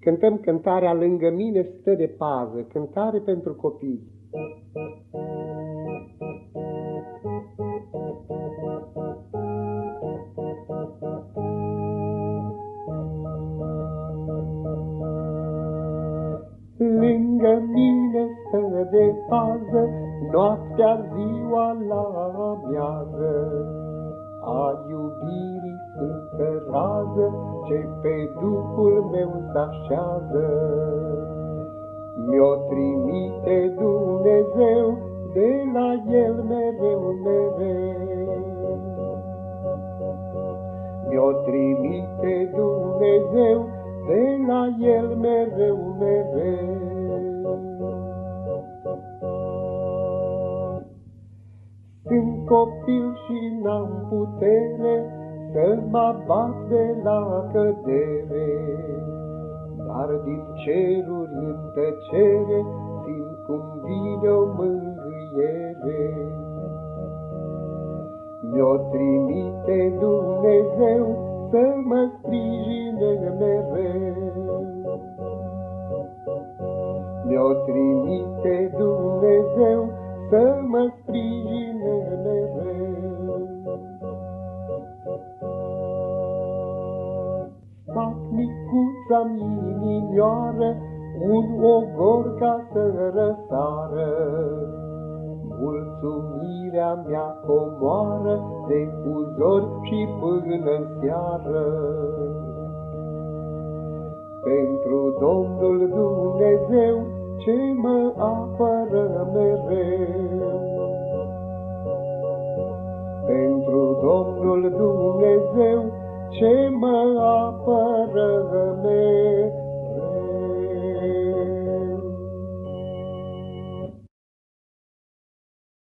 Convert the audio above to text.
Cântăm cântarea Lângă mine stă de pază, cântare pentru copii. Lângă mine stă de pază, noaptea ziua la amiază. A iubirii sfântă rază, ce pe Duhul meu s-așează. Mi-o trimite Dumnezeu, de la El mereu, mereu. Mi-o trimite Dumnezeu, de la El mereu, mereu. Sunt copil și n-am putere să mă bat de la cădere, dar din ceruri în tăcere simt cum vine o mângâiere. Mi-o trimite Dumnezeu să mă sprijine mereu. Mi-o trimite Dumnezeu să mă sprijine Fac micuța-mi inimioară un ogor ca să răsară. Mulțumirea mea comoară de uzori și până seară. Pentru Domnul Dumnezeu ce mă apără mereu. Pentru Domnul Dumnezeu ce mă apără mereu.